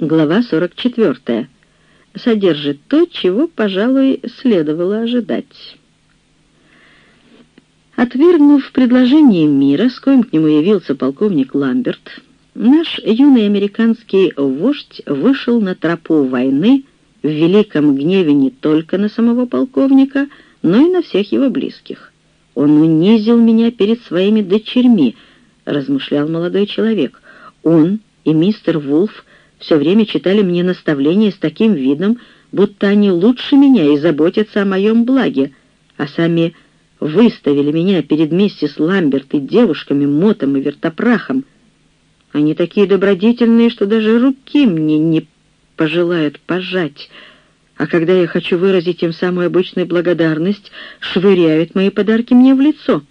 Глава 44. Содержит то, чего, пожалуй, следовало ожидать. Отвергнув предложение мира, с коим к нему явился полковник Ламберт, наш юный американский вождь вышел на тропу войны в великом гневе не только на самого полковника, но и на всех его близких. «Он унизил меня перед своими дочерьми», — размышлял молодой человек. «Он и мистер Вулф все время читали мне наставления с таким видом, будто они лучше меня и заботятся о моем благе, а сами выставили меня перед миссис Ламберт и девушками Мотом и Вертопрахом. Они такие добродетельные, что даже руки мне не пожелают пожать, а когда я хочу выразить им самую обычную благодарность, швыряют мои подарки мне в лицо».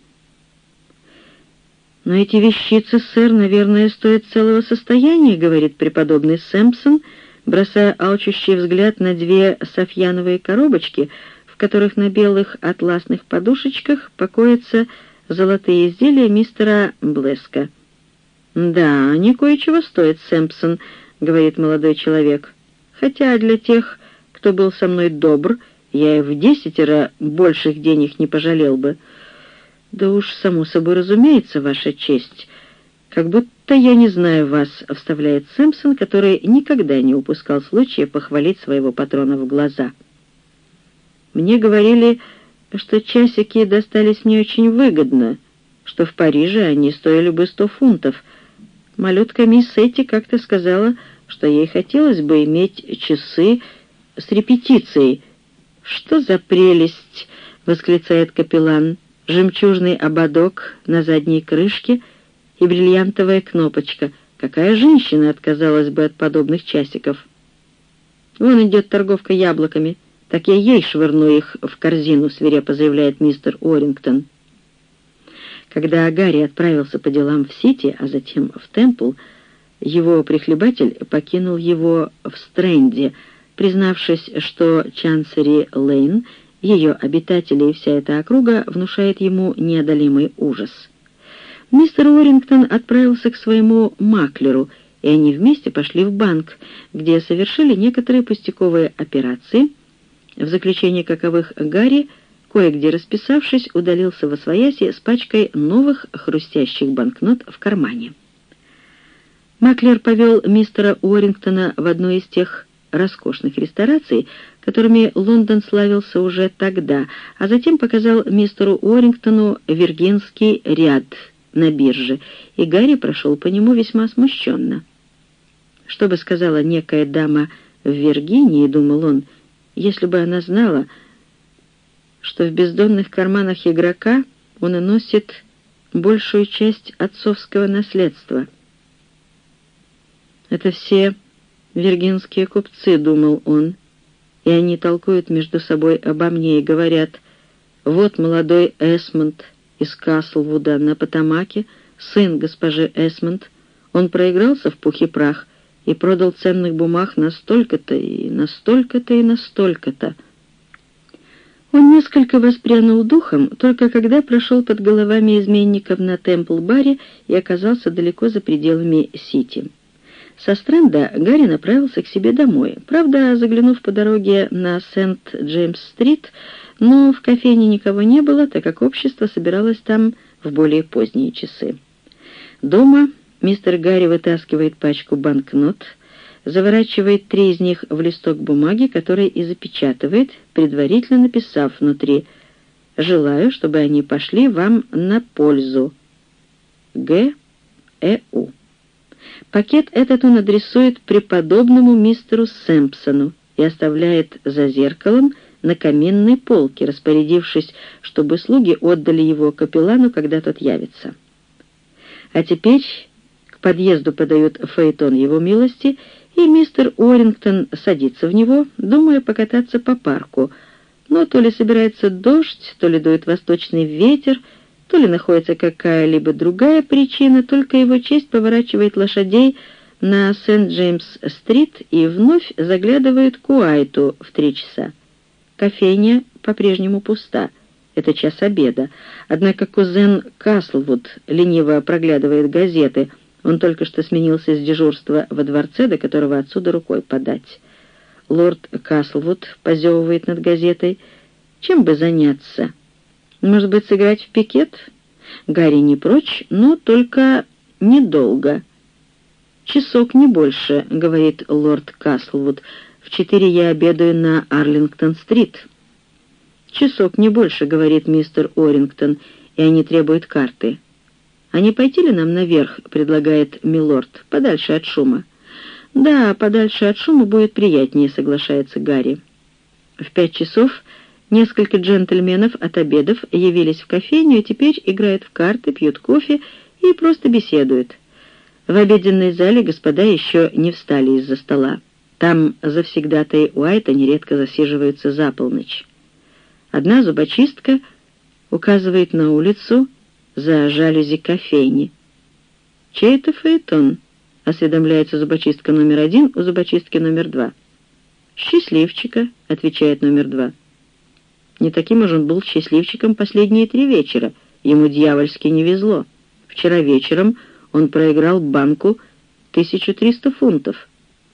«Но эти вещицы, сэр, наверное, стоят целого состояния», — говорит преподобный Сэмпсон, бросая алчущий взгляд на две софьяновые коробочки, в которых на белых атласных подушечках покоятся золотые изделия мистера Блеска. «Да, они кое-чего стоят, Сэмпсон», — говорит молодой человек. «Хотя для тех, кто был со мной добр, я и в десятеро больших денег не пожалел бы». «Да уж, само собой разумеется, Ваша честь. Как будто я не знаю вас», — вставляет Сэмпсон, который никогда не упускал случая похвалить своего патрона в глаза. «Мне говорили, что часики достались мне очень выгодно, что в Париже они стоили бы сто фунтов. Малютка мисс Эти как-то сказала, что ей хотелось бы иметь часы с репетицией. «Что за прелесть!» — восклицает капеллан жемчужный ободок на задней крышке и бриллиантовая кнопочка. Какая женщина отказалась бы от подобных часиков? Вон идет торговка яблоками. Так я ей швырну их в корзину, свирепо заявляет мистер Орингтон. Когда Гарри отправился по делам в Сити, а затем в Темпл, его прихлебатель покинул его в Стрэнде, признавшись, что Чансери Лейн ее обитатели и вся эта округа внушает ему неодолимый ужас. Мистер Уоррингтон отправился к своему маклеру, и они вместе пошли в банк, где совершили некоторые пустяковые операции, в заключение каковых Гарри, кое-где расписавшись, удалился во свояси с пачкой новых хрустящих банкнот в кармане. Маклер повел мистера Уоррингтона в одну из тех роскошных рестораций, которыми Лондон славился уже тогда, а затем показал мистеру Уоррингтону виргинский ряд на бирже, и Гарри прошел по нему весьма смущенно. Что бы сказала некая дама в Виргинии, думал он, если бы она знала, что в бездонных карманах игрока он носит большую часть отцовского наследства. Это все «Виргинские купцы», — думал он, — «и они толкуют между собой обо мне и говорят, вот молодой Эсмонд из Каслвуда на Потамаке, сын госпожи Эсмонд, он проигрался в пух и прах и продал ценных бумаг на столько-то и на столько-то и на столько-то». Он несколько воспрянул духом, только когда прошел под головами изменников на Темпл-баре и оказался далеко за пределами Сити. Со Стрэнда Гарри направился к себе домой, правда, заглянув по дороге на Сент-Джеймс-стрит, но в кофейне никого не было, так как общество собиралось там в более поздние часы. Дома мистер Гарри вытаскивает пачку банкнот, заворачивает три из них в листок бумаги, который и запечатывает, предварительно написав внутри «Желаю, чтобы они пошли вам на пользу». Г. Э. У. Пакет этот он адресует преподобному мистеру Сэмпсону и оставляет за зеркалом на каминной полке, распорядившись, чтобы слуги отдали его капеллану, когда тот явится. А теперь к подъезду подают фаэтон его милости, и мистер Уоррингтон садится в него, думая покататься по парку, но то ли собирается дождь, то ли дует восточный ветер, то ли находится какая-либо другая причина, только его честь поворачивает лошадей на Сент-Джеймс-стрит и вновь заглядывает к Уайту в три часа. Кофейня по-прежнему пуста. Это час обеда. Однако кузен Каслвуд лениво проглядывает газеты, Он только что сменился с дежурства во дворце, до которого отсюда рукой подать. Лорд Каслвуд позевывает над газетой. Чем бы заняться? Может быть, сыграть в пикет? Гарри не прочь, но только недолго. «Часок не больше», — говорит лорд Каслвуд. «В четыре я обедаю на Арлингтон-стрит». «Часок не больше», — говорит мистер Орингтон, и они требуют карты. «А не пойти ли нам наверх?» — предлагает милорд, — «подальше от шума». «Да, подальше от шума будет приятнее», — соглашается Гарри. В пять часов несколько джентльменов от обедов явились в кофейню и теперь играют в карты, пьют кофе и просто беседуют. В обеденной зале господа еще не встали из-за стола. Там завсегдатай Уайта нередко засиживаются за полночь. Одна зубочистка указывает на улицу за жалюзи кофейни. «Чей это фаэтон?» — осведомляется зубочистка номер один у зубочистки номер два. «Счастливчика», — отвечает номер два. Не таким уж он был счастливчиком последние три вечера. Ему дьявольски не везло. Вчера вечером он проиграл банку 1300 фунтов.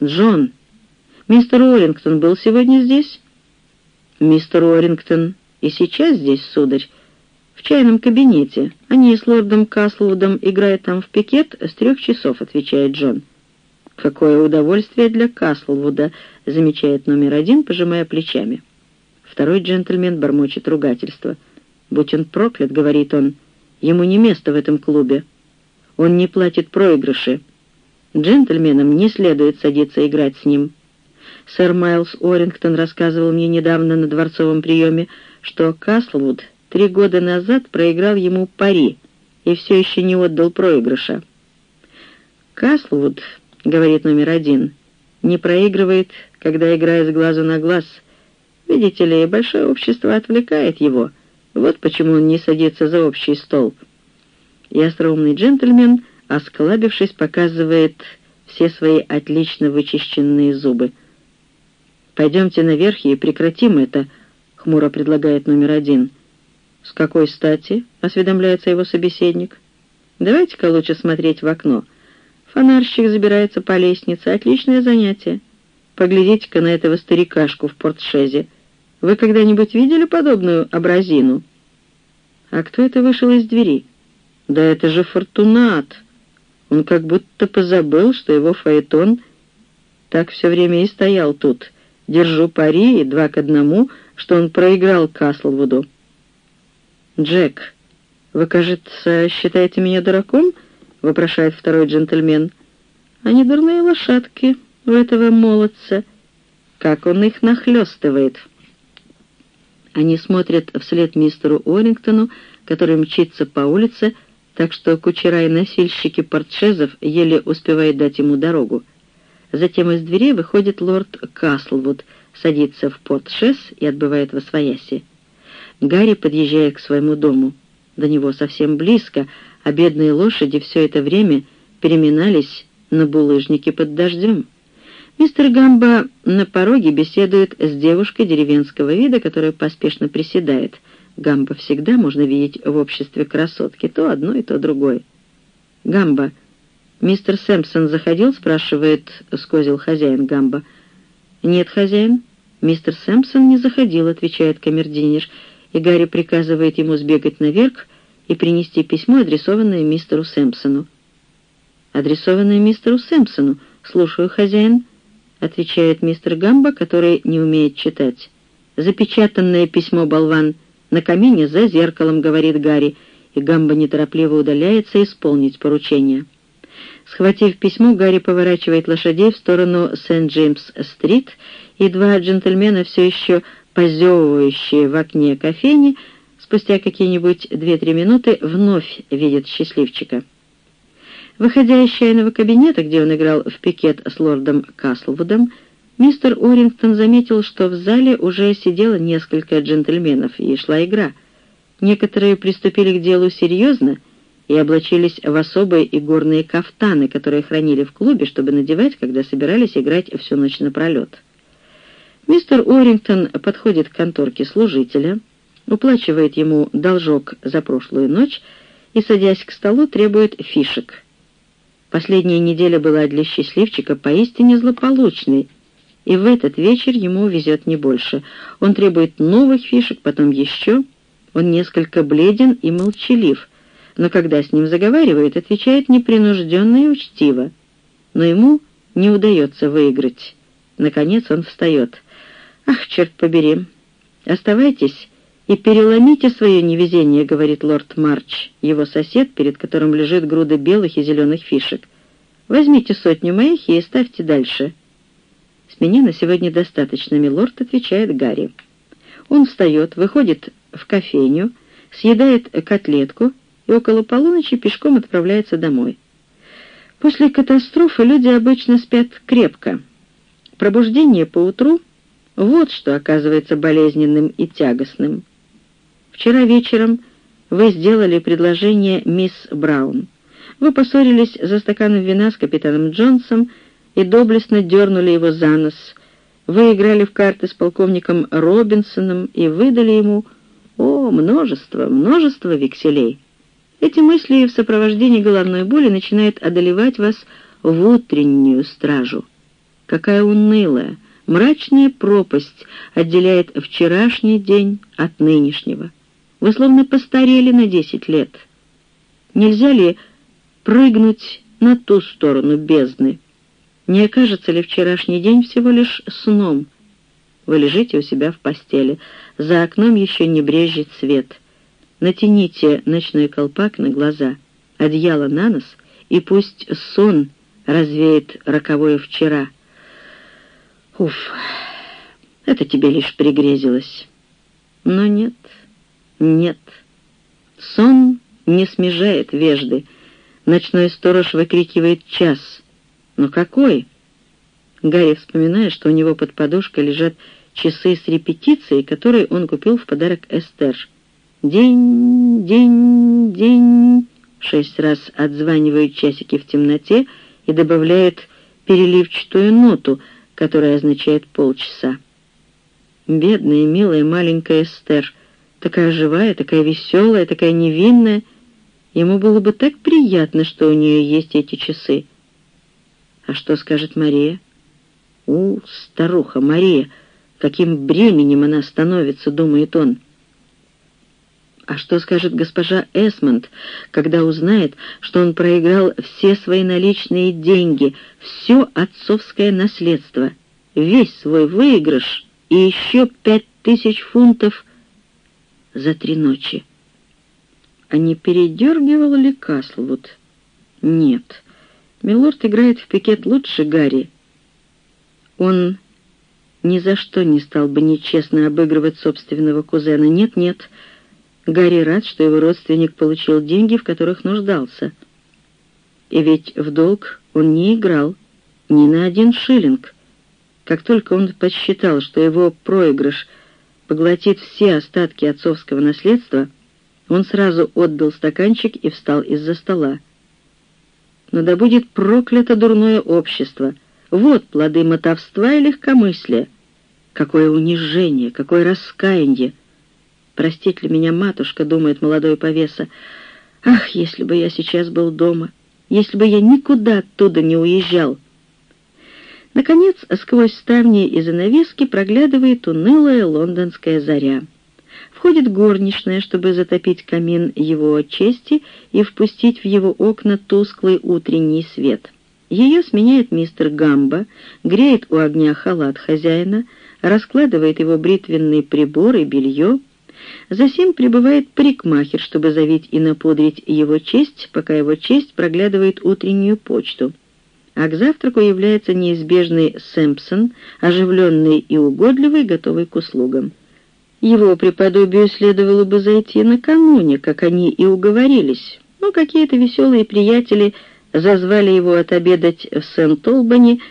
«Джон, мистер Уоррингтон был сегодня здесь?» «Мистер Уоррингтон и сейчас здесь, сударь, в чайном кабинете. Они с лордом Каслвудом играют там в пикет с трех часов», — отвечает Джон. «Какое удовольствие для Каслвуда», — замечает номер один, пожимая плечами. Второй джентльмен бормочет ругательство. «Будь он проклят», — говорит он, — «ему не место в этом клубе». Он не платит проигрыши. Джентльменам не следует садиться играть с ним. Сэр Майлз Орингтон рассказывал мне недавно на дворцовом приеме, что Каслвуд три года назад проиграл ему пари и все еще не отдал проигрыша. «Каслвуд», — говорит номер один, — «не проигрывает, когда играет с глазу на глаз. Видите ли, большое общество отвлекает его. Вот почему он не садится за общий стол» и остроумный джентльмен, осклабившись, показывает все свои отлично вычищенные зубы. «Пойдемте наверх и прекратим это», — хмуро предлагает номер один. «С какой стати?» — осведомляется его собеседник. «Давайте-ка лучше смотреть в окно. Фонарщик забирается по лестнице. Отличное занятие. Поглядите-ка на этого старикашку в портшезе. Вы когда-нибудь видели подобную образину?» «А кто это вышел из двери?» Да это же Фортунат! Он как будто позабыл, что его фаэтон так все время и стоял тут. Держу пари и два к одному, что он проиграл Каслвуду. «Джек, вы, кажется, считаете меня дураком?» — вопрошает второй джентльмен. «Они дурные лошадки у этого молодца. Как он их нахлёстывает!» Они смотрят вслед мистеру Орингтону, который мчится по улице, так что кучера и носильщики портшезов еле успевают дать ему дорогу. Затем из дверей выходит лорд Каслвуд, садится в портшез и отбывает во свояси. Гарри подъезжает к своему дому. До него совсем близко, а бедные лошади все это время переминались на булыжнике под дождем. Мистер Гамба на пороге беседует с девушкой деревенского вида, которая поспешно приседает — Гамба всегда можно видеть в обществе красотки, то одно и то другое. «Гамба, мистер Сэмпсон заходил?» — спрашивает скозил хозяин Гамба. «Нет, хозяин, мистер Сэмпсон не заходил», — отвечает камердинер, и Гарри приказывает ему сбегать наверх и принести письмо, адресованное мистеру Сэмпсону. «Адресованное мистеру Сэмпсону. Слушаю, хозяин», — отвечает мистер Гамба, который не умеет читать. «Запечатанное письмо, болван», — «На камине за зеркалом», — говорит Гарри, и Гамба неторопливо удаляется исполнить поручение. Схватив письмо, Гарри поворачивает лошадей в сторону Сент-Джеймс-стрит, и два джентльмена, все еще позевывающие в окне кофейни, спустя какие-нибудь две-три минуты вновь видят счастливчика. Выходя из чайного кабинета, где он играл в пикет с лордом Каслвудом, Мистер Орингтон заметил, что в зале уже сидело несколько джентльменов, и шла игра. Некоторые приступили к делу серьезно и облачились в особые игорные кафтаны, которые хранили в клубе, чтобы надевать, когда собирались играть всю ночь напролет. Мистер Орингтон подходит к конторке служителя, уплачивает ему должок за прошлую ночь и, садясь к столу, требует фишек — Последняя неделя была для счастливчика поистине злополучной, и в этот вечер ему везет не больше. Он требует новых фишек, потом еще. Он несколько бледен и молчалив, но когда с ним заговаривает, отвечает непринужденно и учтиво. Но ему не удается выиграть. Наконец он встает. «Ах, черт побери! Оставайтесь и переломите свое невезение», — говорит лорд Марч, его сосед, перед которым лежит груда белых и зеленых фишек. «Возьмите сотню моих и ставьте дальше». «С меня на сегодня достаточно, милорд», — отвечает Гарри. Он встает, выходит в кофейню, съедает котлетку и около полуночи пешком отправляется домой. После катастрофы люди обычно спят крепко. Пробуждение поутру — вот что оказывается болезненным и тягостным. Вчера вечером вы сделали предложение мисс Браун. Вы поссорились за стаканом вина с капитаном Джонсом и доблестно дернули его за нос. Вы играли в карты с полковником Робинсоном и выдали ему, о, множество, множество векселей. Эти мысли в сопровождении головной боли начинают одолевать вас в утреннюю стражу. Какая унылая, мрачная пропасть отделяет вчерашний день от нынешнего. Вы словно постарели на десять лет. Нельзя ли прыгнуть на ту сторону бездны? Не окажется ли вчерашний день всего лишь сном? Вы лежите у себя в постели. За окном еще не брежет свет. Натяните ночной колпак на глаза, одеяло на нос, и пусть сон развеет роковое вчера. Уф, это тебе лишь пригрезилось. Но нет, нет. Сон не смежает вежды. Ночной сторож выкрикивает час. Но какой? Гарри вспоминает, что у него под подушкой лежат часы с репетицией, которые он купил в подарок Эстер. День, день, день. Шесть раз отзванивают часики в темноте и добавляют переливчатую ноту, которая означает полчаса. Бедная, милая маленькая Эстер — такая живая, такая веселая, такая невинная. Ему было бы так приятно, что у нее есть эти часы. А что скажет Мария? У, старуха Мария, каким бременем она становится, думает он. А что скажет госпожа Эсмонд, когда узнает, что он проиграл все свои наличные деньги, все отцовское наследство, весь свой выигрыш и еще пять тысяч фунтов за три ночи. А не передергивал ли Каслвуд? Нет. Милорд играет в пикет лучше Гарри. Он ни за что не стал бы нечестно обыгрывать собственного кузена. Нет-нет. Гарри рад, что его родственник получил деньги, в которых нуждался. И ведь в долг он не играл ни на один шиллинг. Как только он подсчитал, что его проигрыш — поглотит все остатки отцовского наследства, он сразу отдал стаканчик и встал из-за стола. Но да будет проклято дурное общество. Вот плоды мотовства и легкомыслия. Какое унижение, какое раскаяние! Простит ли меня матушка, думает молодой повеса. Ах, если бы я сейчас был дома, если бы я никуда оттуда не уезжал! Наконец, сквозь ставни и занавески проглядывает унылая лондонская заря. Входит горничная, чтобы затопить камин его чести и впустить в его окна тусклый утренний свет. Ее сменяет мистер Гамба, греет у огня халат хозяина, раскладывает его бритвенный прибор и белье. Затем прибывает парикмахер, чтобы завить и напудрить его честь, пока его честь проглядывает утреннюю почту а к завтраку является неизбежный Сэмпсон, оживленный и угодливый, готовый к услугам. Его преподобию следовало бы зайти накануне, как они и уговорились, но какие-то веселые приятели зазвали его отобедать в Сент-Олбани,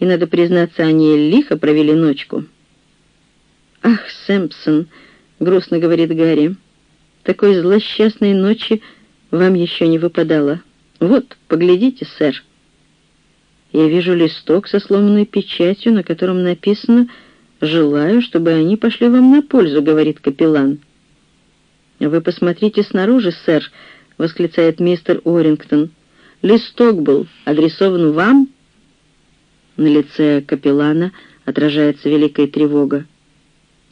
и, надо признаться, они лихо провели ночку. «Ах, Сэмпсон!» — грустно говорит Гарри. «Такой злосчастной ночи вам еще не выпадало. Вот, поглядите, сэр». Я вижу листок со сломанной печатью, на котором написано «Желаю, чтобы они пошли вам на пользу», — говорит капеллан. «Вы посмотрите снаружи, сэр», — восклицает мистер Орингтон. Листок был адресован вам?» На лице капеллана отражается великая тревога.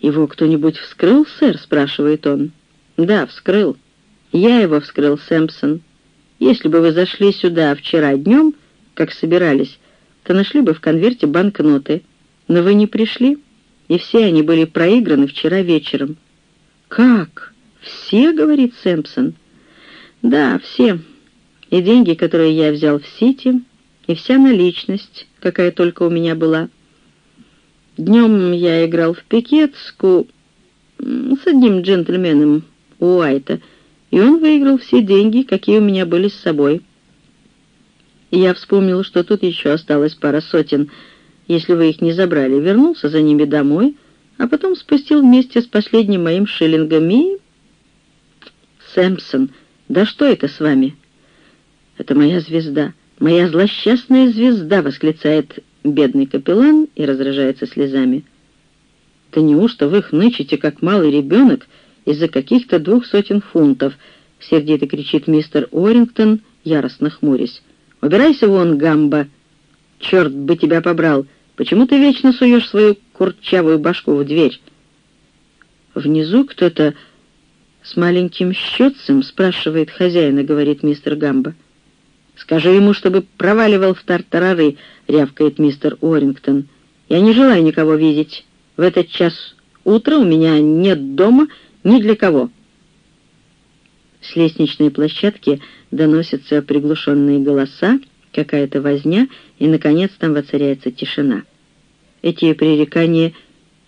«Его кто-нибудь вскрыл, сэр?» — спрашивает он. «Да, вскрыл. Я его вскрыл, Сэмпсон. Если бы вы зашли сюда вчера днем, как собирались, то нашли бы в конверте банкноты. Но вы не пришли, и все они были проиграны вчера вечером». «Как? Все?» — говорит Сэмпсон. «Да, все. И деньги, которые я взял в Сити, и вся наличность, какая только у меня была. Днем я играл в пикетску с одним джентльменом Уайта, и он выиграл все деньги, какие у меня были с собой. Я вспомнил, что тут еще осталось пара сотен, если вы их не забрали, вернулся за ними домой, а потом спустил вместе с последним моим шиллингом и... Сэмпсон, да что это с вами? Это моя звезда, моя злосчастная звезда, восклицает бедный капеллан и разражается слезами. Да неужто вы хнычете, как малый ребенок, из-за каких-то двух сотен фунтов?» — сердито кричит мистер Орингтон, яростно хмурясь. «Убирайся вон, гамба! Черт бы тебя побрал! Почему ты вечно суешь свою курчавую башку в дверь?» Внизу кто-то с маленьким щетцем спрашивает хозяина, говорит мистер Гамба. «Скажи ему, чтобы проваливал в тартарары», — рявкает мистер Уоррингтон. «Я не желаю никого видеть. В этот час утра у меня нет дома ни для кого». С лестничной площадки доносятся приглушенные голоса, какая-то возня, и, наконец, там воцаряется тишина. Эти пререкания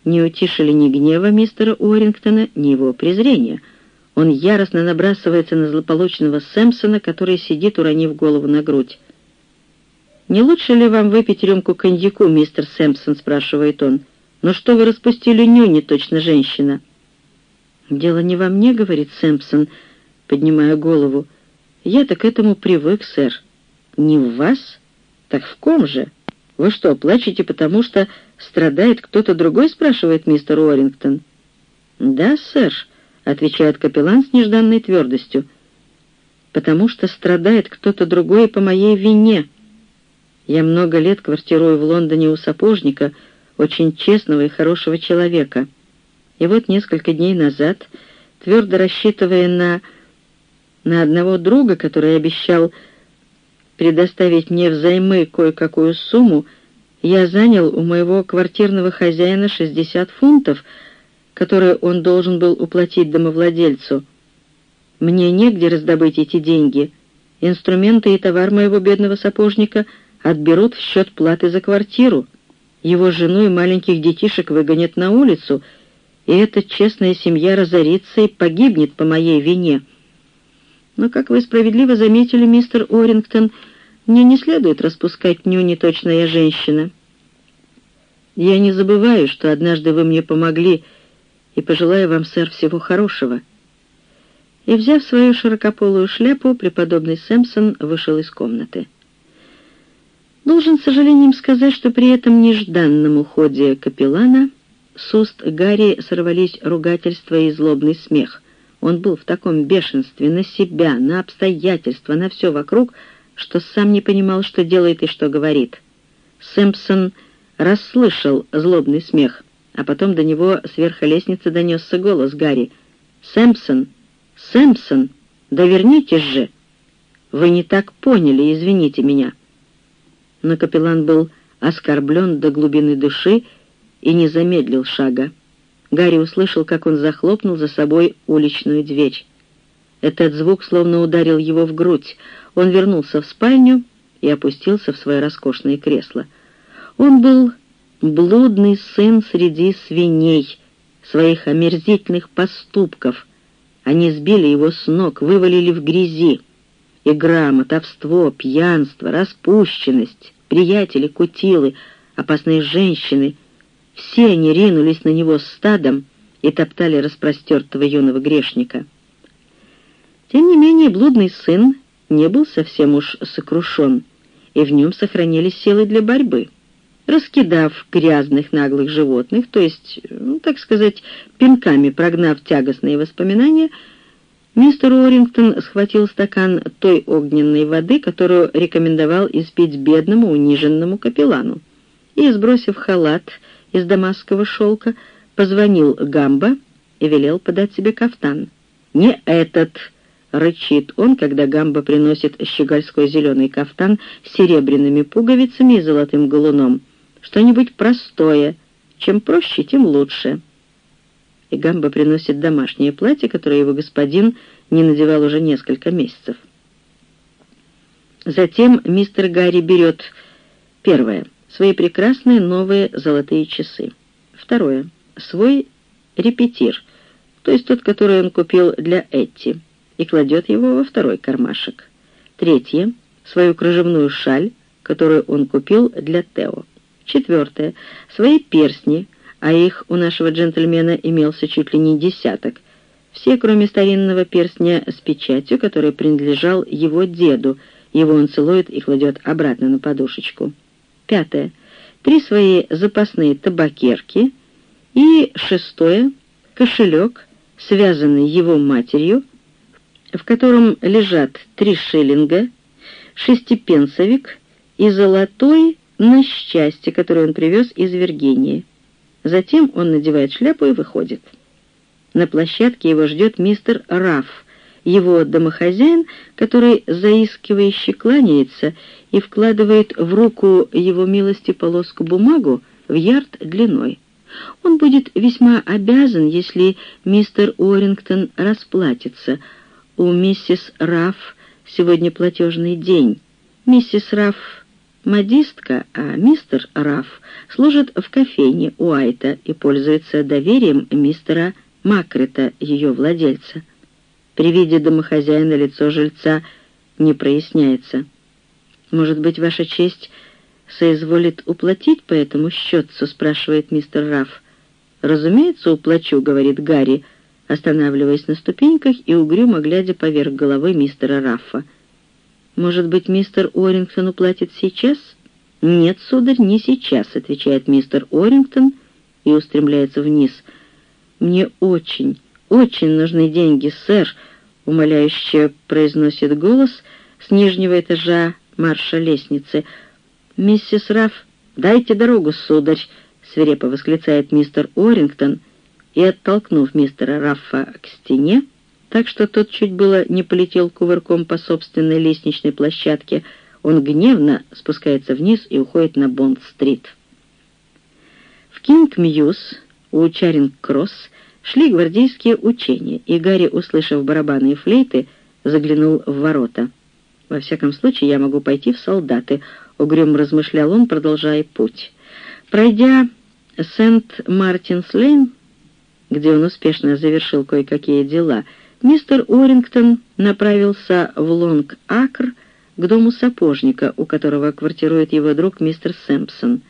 не утишили ни гнева мистера Уоррингтона, ни его презрения — он яростно набрасывается на злополучного Сэмпсона, который сидит, уронив голову на грудь. «Не лучше ли вам выпить рюмку коньяку, мистер Сэмпсон?» — спрашивает он. «Ну что вы распустили нюни, точно женщина?» «Дело не во мне», — говорит Сэмпсон, поднимая голову. «Я-то к этому привык, сэр». «Не в вас? Так в ком же? Вы что, плачете, потому что страдает кто-то другой?» — спрашивает мистер Уоррингтон. «Да, сэр», — отвечает капеллан с нежданной твердостью, «потому что страдает кто-то другой по моей вине. Я много лет квартирую в Лондоне у сапожника, очень честного и хорошего человека. И вот несколько дней назад, твердо рассчитывая на, на одного друга, который обещал предоставить мне взаймы кое-какую сумму, я занял у моего квартирного хозяина 60 фунтов — которые он должен был уплатить домовладельцу. Мне негде раздобыть эти деньги. Инструменты и товар моего бедного сапожника отберут в счет платы за квартиру. Его жену и маленьких детишек выгонят на улицу, и эта честная семья разорится и погибнет по моей вине. Но, как вы справедливо заметили, мистер Орингтон, мне не следует распускать нюни точно женщина. Я не забываю, что однажды вы мне помогли, и пожелаю вам, сэр, всего хорошего». И, взяв свою широкополую шляпу, преподобный Сэмпсон вышел из комнаты. Должен с сожалением сказать, что при этом нежданном уходе капеллана с уст Гарри сорвались ругательства и злобный смех. Он был в таком бешенстве на себя, на обстоятельства, на все вокруг, что сам не понимал, что делает и что говорит. Сэмпсон расслышал злобный смех а потом до него сверху лестницы донесся голос Гарри. «Сэмпсон! Сэмпсон! Да вернитесь же! Вы не так поняли, извините меня!» Но капеллан был оскорблен до глубины души и не замедлил шага. Гарри услышал, как он захлопнул за собой уличную дверь. Этот звук словно ударил его в грудь. Он вернулся в спальню и опустился в свое роскошное кресло. Он был блудный сын среди свиней, своих омерзительных поступков. Они сбили его с ног, вывалили в грязи. Игра, мотовство, пьянство, распущенность, приятели, кутилы, опасные женщины — все они ринулись на него стадом и топтали распростертого юного грешника. Тем не менее, блудный сын не был совсем уж сокрушен, и в нем сохранились силы для борьбы — раскидав грязных наглых животных, то есть, ну, так сказать, пинками прогнав тягостные воспоминания, Мистер Уоррингтон схватил стакан той огненной воды, которую рекомендовал испить бедному униженному капеллану, и, сбросив халат из дамасского шелка, позвонил Гамбо и велел подать себе кафтан. «Не этот!» — рычит он, когда Гамбо приносит щегольской зеленый кафтан с серебряными пуговицами и золотым галуном. «Что-нибудь простое. Чем проще, тем лучше» и Гамба приносит домашнее платье, которое его господин не надевал уже несколько месяцев. Затем мистер Гарри берет первое свои прекрасные новые золотые часы. Второе свой репетир, то есть тот, который он купил для Этти, и кладет его во второй кармашек. Третье свою кружевную шаль, которую он купил для Тео. Четвертое свои перстни, а их у нашего джентльмена имелся чуть ли не десяток. Все, кроме старинного перстня с печатью, который принадлежал его деду. Его он целует и кладет обратно на подушечку. Пятое. Три свои запасные табакерки. И шестое. Кошелек, связанный его матерью, в котором лежат три шиллинга, шестипенсовик и золотой на счастье, который он привез из Виргинии. Затем он надевает шляпу и выходит. На площадке его ждет мистер Раф, его домохозяин, который заискивающе кланяется и вкладывает в руку его милости полоску бумагу в ярд длиной. Он будет весьма обязан, если мистер Уоррингтон расплатится. У миссис Раф сегодня платежный день. Миссис Раф модистка, а мистер Раф служит в кофейне Уайта и пользуется доверием мистера Макрета, ее владельца. При виде домохозяина лицо жильца не проясняется. «Может быть, ваша честь соизволит уплатить по этому счетцу?» — спрашивает мистер Раф. «Разумеется, уплачу», — говорит Гарри, останавливаясь на ступеньках и угрюмо глядя поверх головы мистера Раффа. «Может быть, мистер Орингтон уплатит сейчас?» «Нет, сударь, не сейчас», — отвечает мистер Орингтон и устремляется вниз. «Мне очень, очень нужны деньги, сэр», — умоляюще произносит голос с нижнего этажа марша лестницы. «Миссис Раф, дайте дорогу, сударь», — свирепо восклицает мистер Орингтон и, оттолкнув мистера Раффа к стене, так что тот чуть было не полетел кувырком по собственной лестничной площадке. Он гневно спускается вниз и уходит на Бонд-стрит. В Кинг-Мьюз у Чаринг-Кросс шли гвардейские учения, и Гарри, услышав барабаны и флейты, заглянул в ворота. «Во всяком случае, я могу пойти в солдаты», — угрюмо размышлял он, продолжая путь. Пройдя Сент-Мартинс-Лейн, где он успешно завершил кое-какие дела, — мистер Уоррингтон направился в Лонг-Акр к дому сапожника, у которого квартирует его друг мистер Сэмпсон.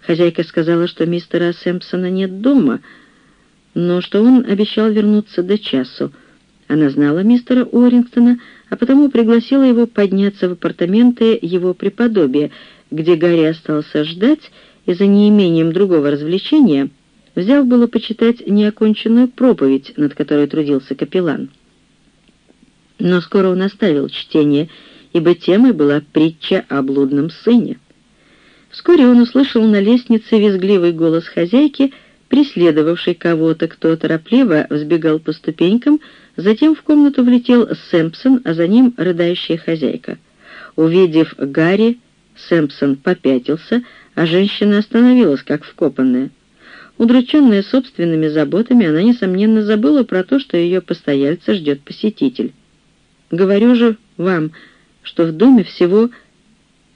Хозяйка сказала, что мистера Сэмпсона нет дома, но что он обещал вернуться до часу. Она знала мистера Уоррингтона, а потому пригласила его подняться в апартаменты его преподобия, где Гарри остался ждать и за неимением другого развлечения — взял было почитать неоконченную проповедь, над которой трудился капеллан. Но скоро он оставил чтение, ибо темой была притча о блудном сыне. Вскоре он услышал на лестнице визгливый голос хозяйки, преследовавшей кого-то, кто торопливо взбегал по ступенькам, затем в комнату влетел Сэмпсон, а за ним рыдающая хозяйка. Увидев Гарри, Сэмпсон попятился, а женщина остановилась, как вкопанная. Удрученная собственными заботами, она, несомненно, забыла про то, что ее постояльца ждет посетитель. «Говорю же вам, что в доме всего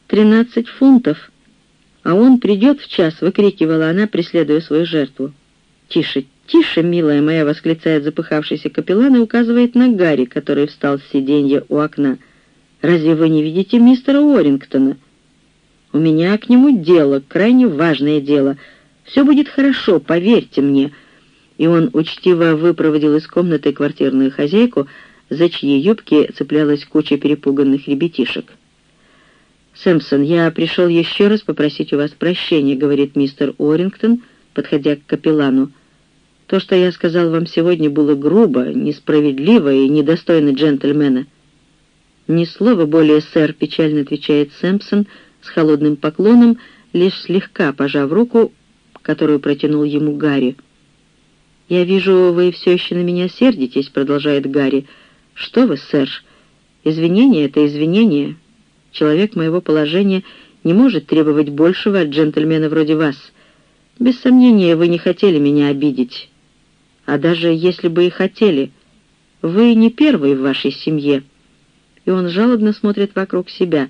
тринадцать фунтов, а он придет в час», — выкрикивала она, преследуя свою жертву. «Тише, тише, милая моя!» — восклицает запыхавшийся капеллан и указывает на Гарри, который встал с сиденья у окна. «Разве вы не видите мистера Уоррингтона?» «У меня к нему дело, крайне важное дело», все будет хорошо, поверьте мне». И он учтиво выпроводил из комнаты квартирную хозяйку, за чьи юбки цеплялась куча перепуганных ребятишек. «Сэмпсон, я пришел еще раз попросить у вас прощения», — говорит мистер Уоррингтон, подходя к капеллану. То, что я сказал вам сегодня, было грубо, несправедливо и недостойно джентльмена». «Ни слова более, сэр», — печально отвечает Сэмпсон с холодным поклоном, лишь слегка пожав руку, которую протянул ему Гарри. «Я вижу, вы все еще на меня сердитесь», — продолжает Гарри. «Что вы, сэр? Извинение — это извинение. Человек моего положения не может требовать большего от джентльмена вроде вас. Без сомнения, вы не хотели меня обидеть. А даже если бы и хотели, вы не первый в вашей семье». И он жалобно смотрит вокруг себя.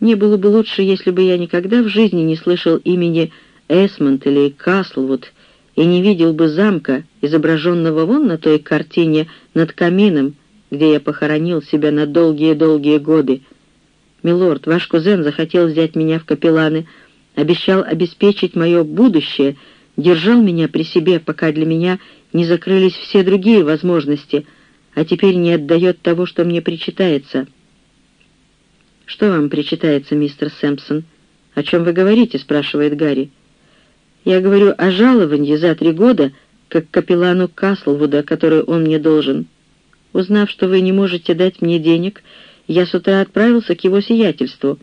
«Не было бы лучше, если бы я никогда в жизни не слышал имени Эсмонд или Каслвуд, и не видел бы замка, изображенного вон на той картине над камином, где я похоронил себя на долгие-долгие годы. Милорд, ваш кузен захотел взять меня в капелланы, обещал обеспечить мое будущее, держал меня при себе, пока для меня не закрылись все другие возможности, а теперь не отдает того, что мне причитается. «Что вам причитается, мистер Сэмпсон? О чем вы говорите?» — спрашивает Гарри. Я говорю о жаловании за три года, как капеллану Каслвуда, который он мне должен. Узнав, что вы не можете дать мне денег, я с утра отправился к его сиятельству.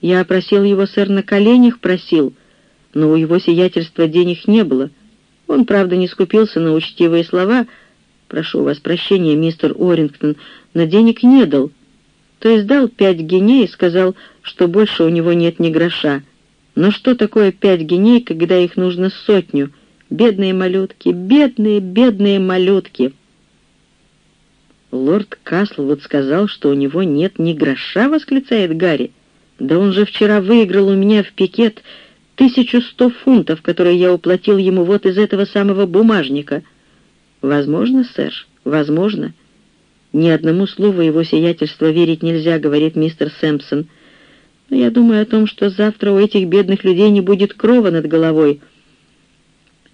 Я просил его, сэр, на коленях просил, но у его сиятельства денег не было. Он, правда, не скупился на учтивые слова. Прошу вас прощения, мистер Орингтон, но денег не дал. То есть дал пять геней и сказал, что больше у него нет ни гроша. Но что такое пять геней, когда их нужно сотню? Бедные малютки, бедные, бедные малютки!» «Лорд Каслвуд сказал, что у него нет ни гроша», — восклицает Гарри. «Да он же вчера выиграл у меня в пикет тысячу сто фунтов, которые я уплатил ему вот из этого самого бумажника». «Возможно, сэр, возможно». «Ни одному слову его сиятельства верить нельзя», — говорит мистер Сэмпсон но я думаю о том, что завтра у этих бедных людей не будет крова над головой».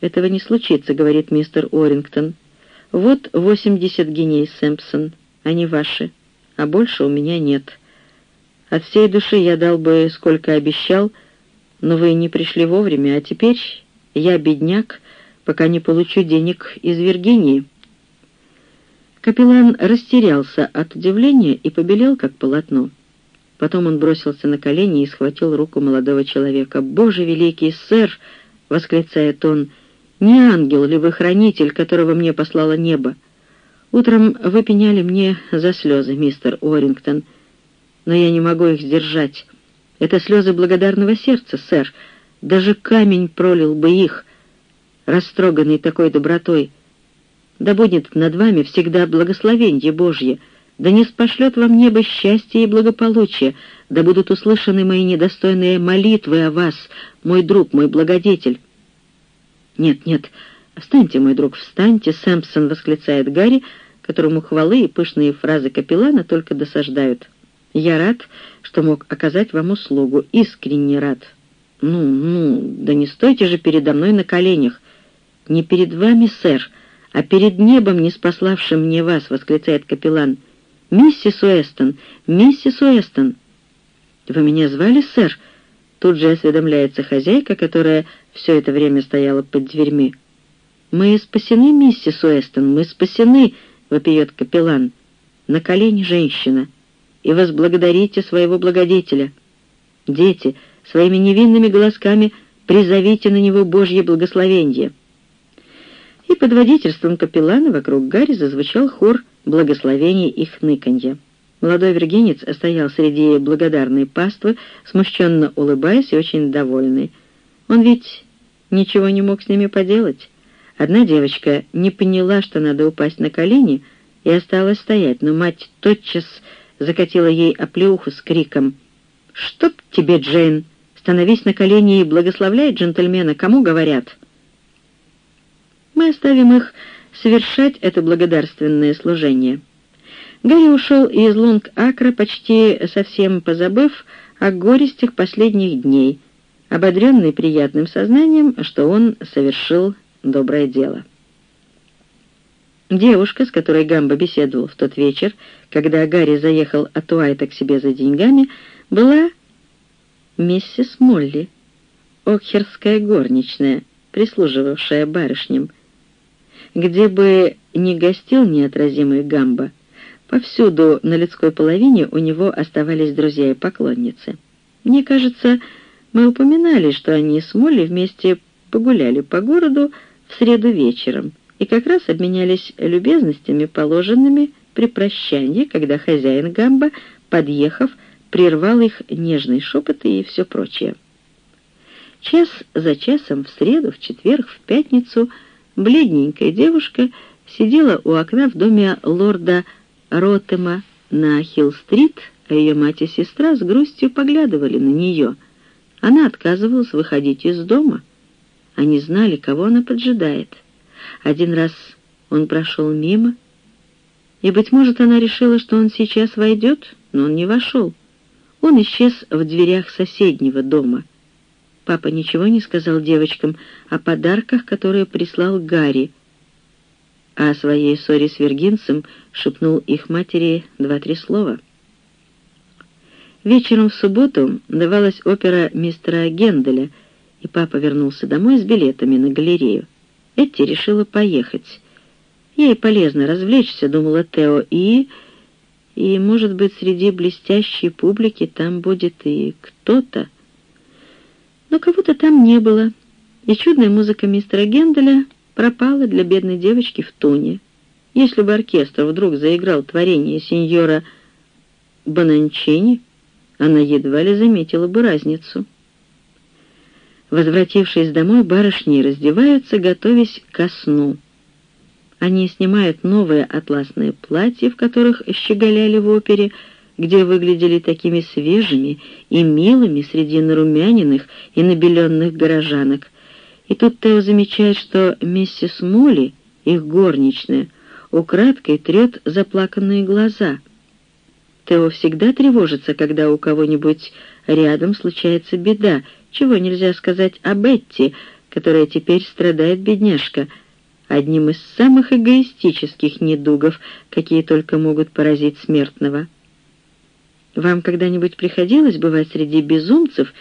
«Этого не случится», — говорит мистер Орингтон. «Вот восемьдесят геней, Сэмпсон. Они ваши, а больше у меня нет. От всей души я дал бы, сколько обещал, но вы не пришли вовремя, а теперь я бедняк, пока не получу денег из Виргинии». Капеллан растерялся от удивления и побелел, как полотно. Потом он бросился на колени и схватил руку молодого человека. «Боже великий, сэр!» — восклицает он. «Не ангел ли вы хранитель, которого мне послало небо? Утром вы пеняли мне за слезы, мистер Уоррингтон, но я не могу их сдержать. Это слезы благодарного сердца, сэр. Даже камень пролил бы их, растроганный такой добротой. Да будет над вами всегда благословенье Божье!» Да не спошлет вам небо счастье и благополучие, да будут услышаны мои недостойные молитвы о вас, мой друг, мой благодетель». «Нет, нет, встаньте, мой друг, встаньте!» — Сэмпсон восклицает Гарри, которому хвалы и пышные фразы капеллана только досаждают. «Я рад, что мог оказать вам услугу, искренне рад». «Ну, ну, да не стойте же передо мной на коленях!» «Не перед вами, сэр, а перед небом, не спаславшим мне вас!» — восклицает капеллан. «Миссис Уэстон! Миссис Уэстон!» «Вы меня звали, сэр?» Тут же осведомляется хозяйка, которая все это время стояла под дверьми. «Мы спасены, миссис Уэстон, мы спасены!» — вопиет капеллан. «На колени женщина, и возблагодарите своего благодетеля. Дети, своими невинными голосками призовите на него Божье благословенье». И под водительством капеллана вокруг Гарри зазвучал хор благословений и хныканья. Молодой вергенец стоял среди благодарной паствы, смущенно улыбаясь и очень довольный. Он ведь ничего не мог с ними поделать. Одна девочка не поняла, что надо упасть на колени, и осталась стоять, но мать тотчас закатила ей оплеуху с криком «Чтоб тебе, Джейн! Становись на колени и благословляй джентльмена, кому говорят!» Мы оставим их совершать это благодарственное служение. Гарри ушел из Лонг-Акра, почти совсем позабыв о горестях последних дней, ободренный приятным сознанием, что он совершил доброе дело. Девушка, с которой Гамбо беседовал в тот вечер, когда Гарри заехал от Уайта к себе за деньгами, была миссис Молли, окхерская горничная, прислуживавшая барышням, Где бы ни гостил неотразимый Гамба, повсюду на людской половине у него оставались друзья и поклонницы. Мне кажется, мы упоминали, что они с Молли вместе погуляли по городу в среду вечером и как раз обменялись любезностями, положенными при прощании, когда хозяин Гамба, подъехав, прервал их нежный шепот и все прочее. Час за часом в среду, в четверг, в пятницу бледненькая девушка сидела у окна в доме лорда Ротема на Хилл-стрит, а ее мать и сестра с грустью поглядывали на нее. Она отказывалась выходить из дома. Они знали, кого она поджидает. Один раз он прошел мимо, и, быть может, она решила, что он сейчас войдет, но он не вошел. Он исчез в дверях соседнего дома — Папа ничего не сказал девочкам о подарках, которые прислал Гарри, а о своей ссоре с Вергинцем шепнул их матери два-три слова. Вечером в субботу давалась опера мистера Генделя, и папа вернулся домой с билетами на галерею. Этти решила поехать. Ей полезно развлечься, думала Тео, и... И, может быть, среди блестящей публики там будет и кто-то, но кого-то там не было, и чудная музыка мистера Генделя пропала для бедной девочки в туне. Если бы оркестр вдруг заиграл творение сеньора Бонанчини, она едва ли заметила бы разницу. Возвратившись домой, барышни раздеваются, готовясь ко сну. Они снимают новые атласные платья, в которых щеголяли в опере, где выглядели такими свежими и милыми среди нарумяненных и набеленных горожанок. И тут Тео замечает, что миссис Молли, их горничная, украдкой трет заплаканные глаза. Тео всегда тревожится, когда у кого-нибудь рядом случается беда, чего нельзя сказать о Бетти, которая теперь страдает бедняжка, одним из самых эгоистических недугов, какие только могут поразить смертного. Вам когда-нибудь приходилось бывать среди безумцев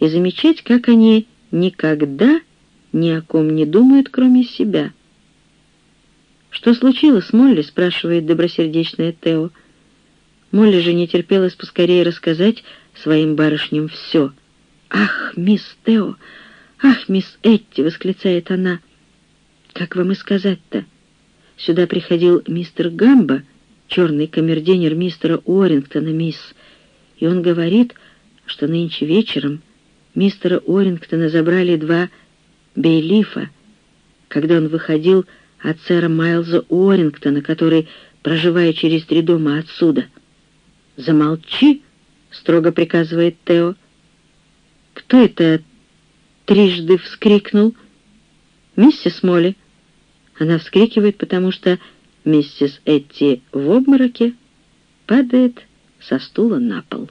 и замечать, как они никогда ни о ком не думают, кроме себя? «Что случилось, Молли?» — спрашивает добросердечная Тео. Молли же не терпелась поскорее рассказать своим барышням все. «Ах, мисс Тео! Ах, мисс Этти!» — восклицает она. «Как вам и сказать-то? Сюда приходил мистер Гамба, черный камердинер мистера Уоррингтона, мисс, и он говорит, что нынче вечером мистера Орингтона забрали два бейлифа, когда он выходил от сэра Майлза Орингтона, который, проживая через три дома отсюда. «Замолчи!» — строго приказывает Тео. «Кто это?» — трижды вскрикнул. «Миссис Молли». Она вскрикивает, потому что миссис Этти в обмороке падает со стула на пол.